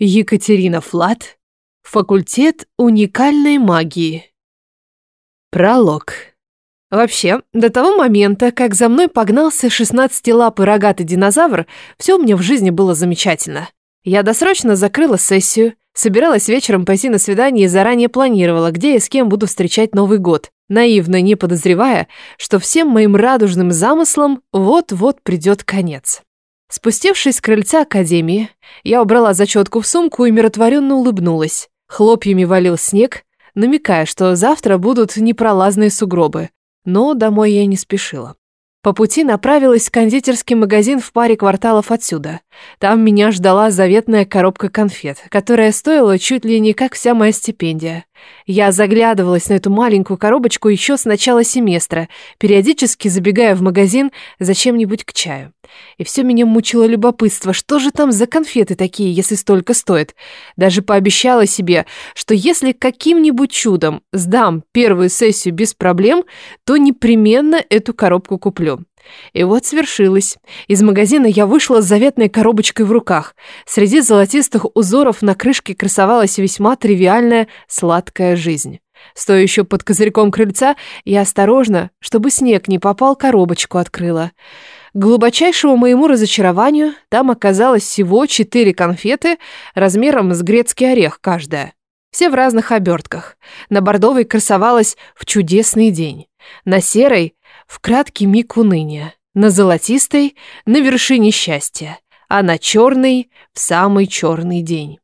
Екатерина Флат. Факультет уникальной магии. Пролог. Вообще, до того момента, как за мной погнался 16-лапый рогатый динозавр, все у меня в жизни было замечательно. Я досрочно закрыла сессию, собиралась вечером пойти на свидание и заранее планировала, где и с кем буду встречать Новый год, наивно не подозревая, что всем моим радужным замыслам вот-вот придет конец. Спустившись с крыльца академии, я убрала зачетку в сумку и миротворенно улыбнулась. Хлопьями валил снег, намекая, что завтра будут непролазные сугробы. Но домой я не спешила. По пути направилась в кондитерский магазин в паре кварталов отсюда. Там меня ждала заветная коробка конфет, которая стоила чуть ли не как вся моя стипендия. Я заглядывалась на эту маленькую коробочку еще с начала семестра, периодически забегая в магазин за чем-нибудь к чаю. И все меня мучило любопытство, что же там за конфеты такие, если столько стоит. Даже пообещала себе, что если каким-нибудь чудом сдам первую сессию без проблем, то непременно эту коробку куплю. И вот свершилось. Из магазина я вышла с заветной коробочкой в руках. Среди золотистых узоров на крышке красовалась весьма тривиальная сладкая жизнь. Стоя еще под козырьком крыльца, я осторожно, чтобы снег не попал, коробочку открыла. К глубочайшему моему разочарованию там оказалось всего четыре конфеты размером с грецкий орех каждая. Все в разных обертках. На бордовой красовалась в чудесный день. На серой — в краткий миг уныния. На золотистой — на вершине счастья. А на черной — в самый черный день.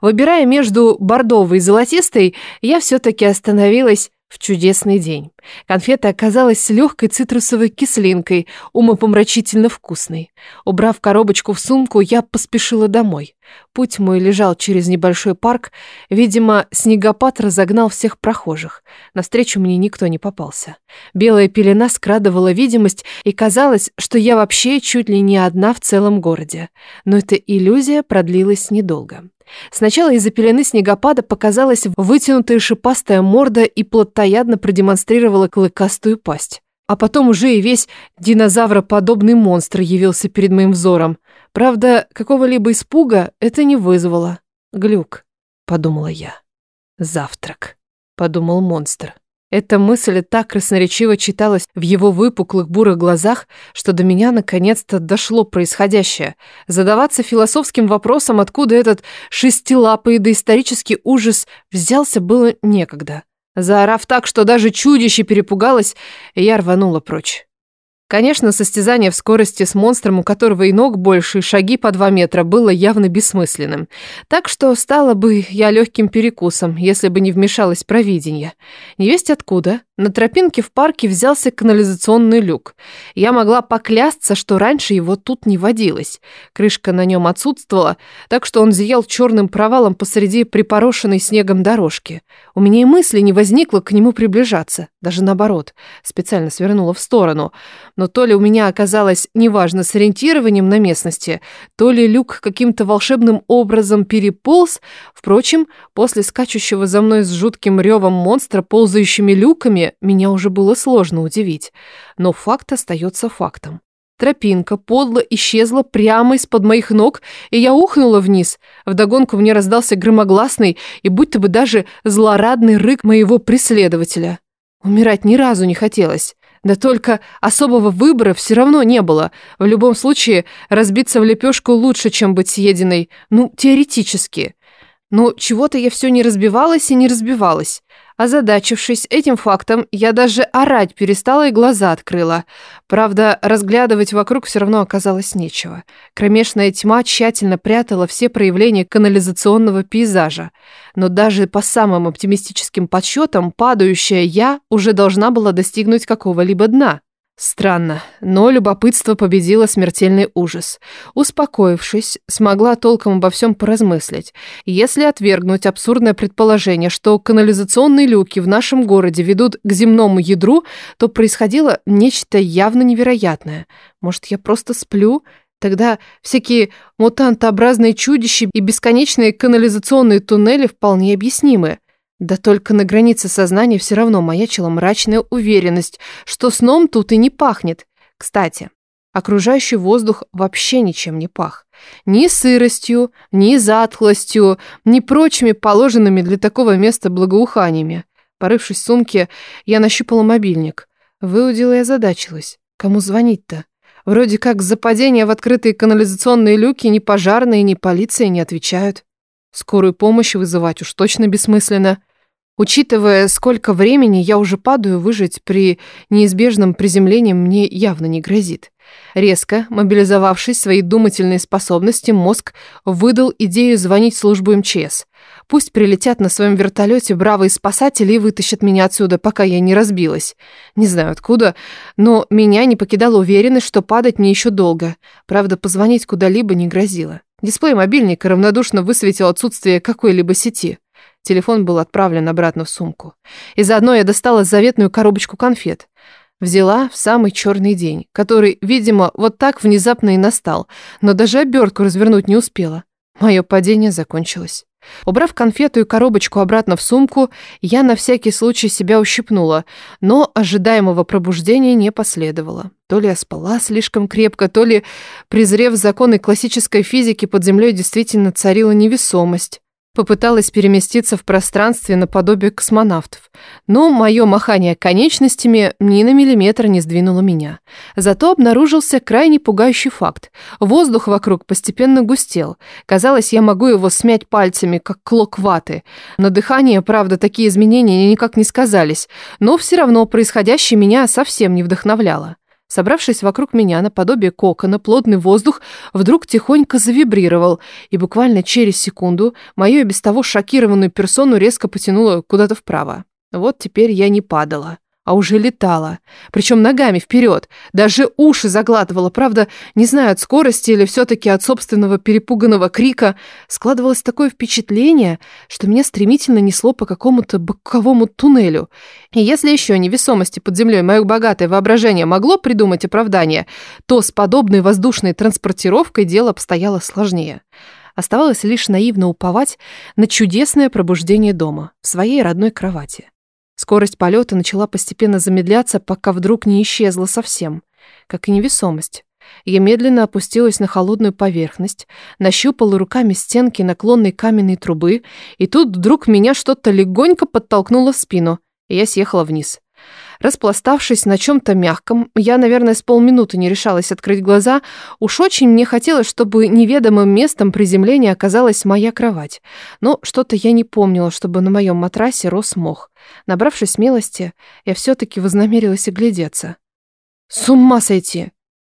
Выбирая между бордовой и золотистой, я все-таки остановилась в чудесный день. Конфета оказалась с легкой цитрусовой кислинкой, умопомрачительно вкусной. Убрав коробочку в сумку, я поспешила домой. Путь мой лежал через небольшой парк. Видимо, снегопад разогнал всех прохожих. Навстречу мне никто не попался. Белая пелена скрадывала видимость, и казалось, что я вообще чуть ли не одна в целом городе. Но эта иллюзия продлилась недолго. Сначала из-за пелены снегопада показалась вытянутая шипастая морда и плотоядно продемонстрировала клыкастую пасть. А потом уже и весь динозавроподобный монстр явился перед моим взором. Правда, какого-либо испуга это не вызвало. «Глюк», — подумала я. «Завтрак», — подумал монстр. Эта мысль так красноречиво читалась в его выпуклых бурых глазах, что до меня наконец-то дошло происходящее. Задаваться философским вопросом, откуда этот шестилапый доисторический ужас взялся, было некогда. Заорав так, что даже чудище перепугалось, я рванула прочь. Конечно, состязание в скорости с монстром, у которого и ног больше, и шаги по два метра, было явно бессмысленным. Так что стало бы я легким перекусом, если бы не вмешалось провидение. Невесть откуда, на тропинке в парке взялся канализационный люк. Я могла поклясться, что раньше его тут не водилось. Крышка на нем отсутствовала, так что он зиял черным провалом посреди припорошенной снегом дорожки. У меня и мысли не возникло к нему приближаться, даже наоборот, специально свернула в сторону – но то ли у меня оказалось неважно с ориентированием на местности, то ли люк каким-то волшебным образом переполз. Впрочем, после скачущего за мной с жутким ревом монстра ползающими люками меня уже было сложно удивить. Но факт остается фактом. Тропинка подло исчезла прямо из-под моих ног, и я ухнула вниз. Вдогонку мне раздался громогласный и будто бы даже злорадный рык моего преследователя. Умирать ни разу не хотелось. Да только особого выбора все равно не было. В любом случае, разбиться в лепешку лучше, чем быть съеденной. Ну, теоретически. Но чего-то я все не разбивалась и не разбивалась. Озадачившись этим фактом, я даже орать перестала и глаза открыла. Правда, разглядывать вокруг все равно оказалось нечего. Кромешная тьма тщательно прятала все проявления канализационного пейзажа. Но даже по самым оптимистическим подсчетам, падающая я уже должна была достигнуть какого-либо дна. Странно, но любопытство победило смертельный ужас. Успокоившись, смогла толком обо всем поразмыслить. Если отвергнуть абсурдное предположение, что канализационные люки в нашем городе ведут к земному ядру, то происходило нечто явно невероятное. Может, я просто сплю? Тогда всякие мутантообразные чудища и бесконечные канализационные туннели вполне объяснимы. Да только на границе сознания все равно маячила мрачная уверенность, что сном тут и не пахнет. Кстати, окружающий воздух вообще ничем не пах. Ни сыростью, ни затхлостью, ни прочими положенными для такого места благоуханиями. Порывшись в сумке, я нащупала мобильник. Выудила и озадачилась. Кому звонить-то? Вроде как за падение в открытые канализационные люки ни пожарные, ни полиция не отвечают. Скорую помощь вызывать уж точно бессмысленно. Учитывая, сколько времени я уже падаю, выжить при неизбежном приземлении мне явно не грозит. Резко, мобилизовавшись своей думательной способности, мозг выдал идею звонить службу МЧС. Пусть прилетят на своем вертолете бравые спасатели и вытащат меня отсюда, пока я не разбилась. Не знаю откуда, но меня не покидала уверенность, что падать мне еще долго. Правда, позвонить куда-либо не грозило. Дисплей мобильника равнодушно высветил отсутствие какой-либо сети. Телефон был отправлен обратно в сумку. И заодно я достала заветную коробочку конфет. Взяла в самый черный день, который, видимо, вот так внезапно и настал, но даже обертку развернуть не успела. Мое падение закончилось. Убрав конфету и коробочку обратно в сумку, я на всякий случай себя ущипнула, но ожидаемого пробуждения не последовало. То ли я спала слишком крепко, то ли, презрев законы классической физики, под землей действительно царила невесомость. Попыталась переместиться в пространстве наподобие космонавтов. Но мое махание конечностями ни на миллиметр не сдвинуло меня. Зато обнаружился крайне пугающий факт. Воздух вокруг постепенно густел. Казалось, я могу его смять пальцами, как клок ваты. На дыхание, правда, такие изменения никак не сказались. Но все равно происходящее меня совсем не вдохновляло. Собравшись вокруг меня наподобие кокона, плотный воздух вдруг тихонько завибрировал, и буквально через секунду мою и без того шокированную персону резко потянуло куда-то вправо. Вот теперь я не падала а уже летала. Причем ногами вперед. Даже уши заглатывала. Правда, не знаю, от скорости или все-таки от собственного перепуганного крика. Складывалось такое впечатление, что меня стремительно несло по какому-то боковому туннелю. И если еще невесомости под землей мое богатое воображение могло придумать оправдание, то с подобной воздушной транспортировкой дело обстояло сложнее. Оставалось лишь наивно уповать на чудесное пробуждение дома, в своей родной кровати. Скорость полета начала постепенно замедляться, пока вдруг не исчезла совсем, как и невесомость. Я медленно опустилась на холодную поверхность, нащупала руками стенки наклонной каменной трубы, и тут вдруг меня что-то легонько подтолкнуло в спину, и я съехала вниз. Распластавшись на чем-то мягком, я, наверное, с полминуты не решалась открыть глаза. Уж очень мне хотелось, чтобы неведомым местом приземления оказалась моя кровать. Но что-то я не помнила, чтобы на моем матрасе рос мох. Набравшись смелости, я все-таки вознамерилась оглядеться. С ума сойти!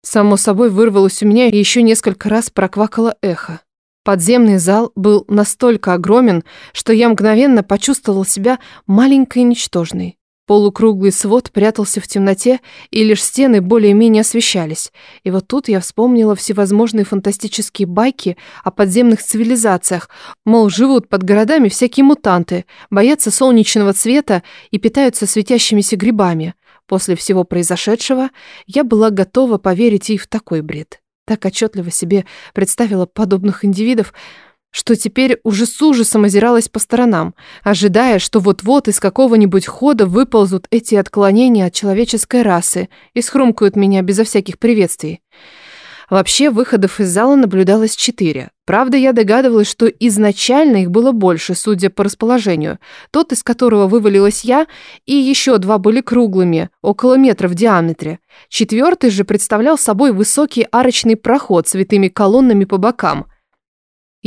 Само собой вырвалось у меня и еще несколько раз проквакало эхо. Подземный зал был настолько огромен, что я мгновенно почувствовала себя маленькой и ничтожной. Полукруглый свод прятался в темноте, и лишь стены более-менее освещались. И вот тут я вспомнила всевозможные фантастические байки о подземных цивилизациях. Мол, живут под городами всякие мутанты, боятся солнечного цвета и питаются светящимися грибами. После всего произошедшего я была готова поверить и в такой бред. Так отчетливо себе представила подобных индивидов, что теперь уже с ужасом озиралась по сторонам, ожидая, что вот-вот из какого-нибудь хода выползут эти отклонения от человеческой расы и схрумкают меня безо всяких приветствий. Вообще, выходов из зала наблюдалось четыре. Правда, я догадывалась, что изначально их было больше, судя по расположению. Тот, из которого вывалилась я, и еще два были круглыми, около метра в диаметре. Четвертый же представлял собой высокий арочный проход с витыми колоннами по бокам –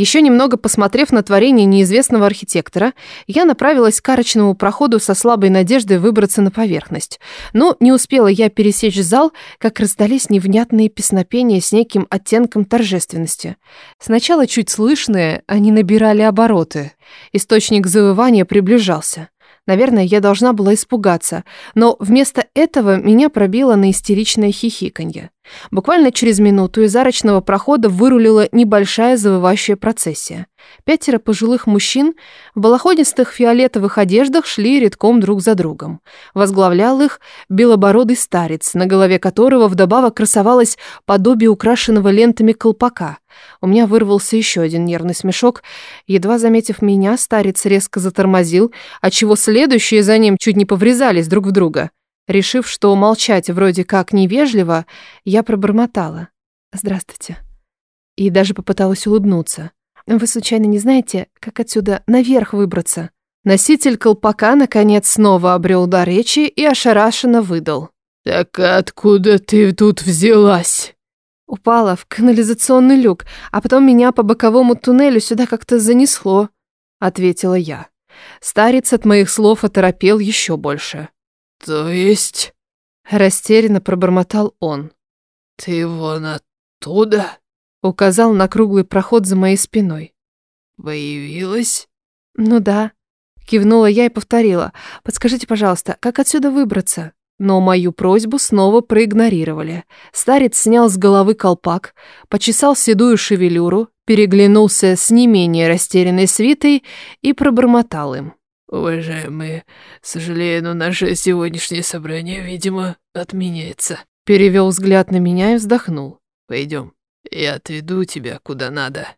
еще немного посмотрев на творение неизвестного архитектора, я направилась к арочному проходу со слабой надеждой выбраться на поверхность. Но не успела я пересечь зал, как раздались невнятные песнопения с неким оттенком торжественности. Сначала чуть слышные, они набирали обороты. Источник завывания приближался. Наверное, я должна была испугаться, но вместо этого меня пробило на истеричное хихиканье. Буквально через минуту из арочного прохода вырулила небольшая завывающая процессия. Пятеро пожилых мужчин в балахонистых фиолетовых одеждах шли редком друг за другом. Возглавлял их белобородый старец, на голове которого вдобавок красовалось подобие украшенного лентами колпака. У меня вырвался еще один нервный смешок. Едва заметив меня, старец резко затормозил, отчего следующие за ним чуть не поврезались друг в друга. Решив, что молчать вроде как невежливо, я пробормотала. «Здравствуйте». и даже попыталась улыбнуться. Вы случайно не знаете, как отсюда наверх выбраться? Носитель колпака, наконец, снова обрел дар речи и ошарашенно выдал. «Так откуда ты тут взялась?» Упала в канализационный люк, а потом меня по боковому туннелю сюда как-то занесло, ответила я. Старец от моих слов оторопел еще больше. «То есть...» Растерянно пробормотал он. «Ты вон оттуда?» Указал на круглый проход за моей спиной. «Появилась?» «Ну да». Кивнула я и повторила. «Подскажите, пожалуйста, как отсюда выбраться?» Но мою просьбу снова проигнорировали. Старец снял с головы колпак, почесал седую шевелюру, переглянулся с не менее растерянной свитой и пробормотал им. «Уважаемые, сожалею, но наше сегодняшнее собрание, видимо, отменяется». Перевел взгляд на меня и вздохнул. «Пойдем, я отведу тебя куда надо».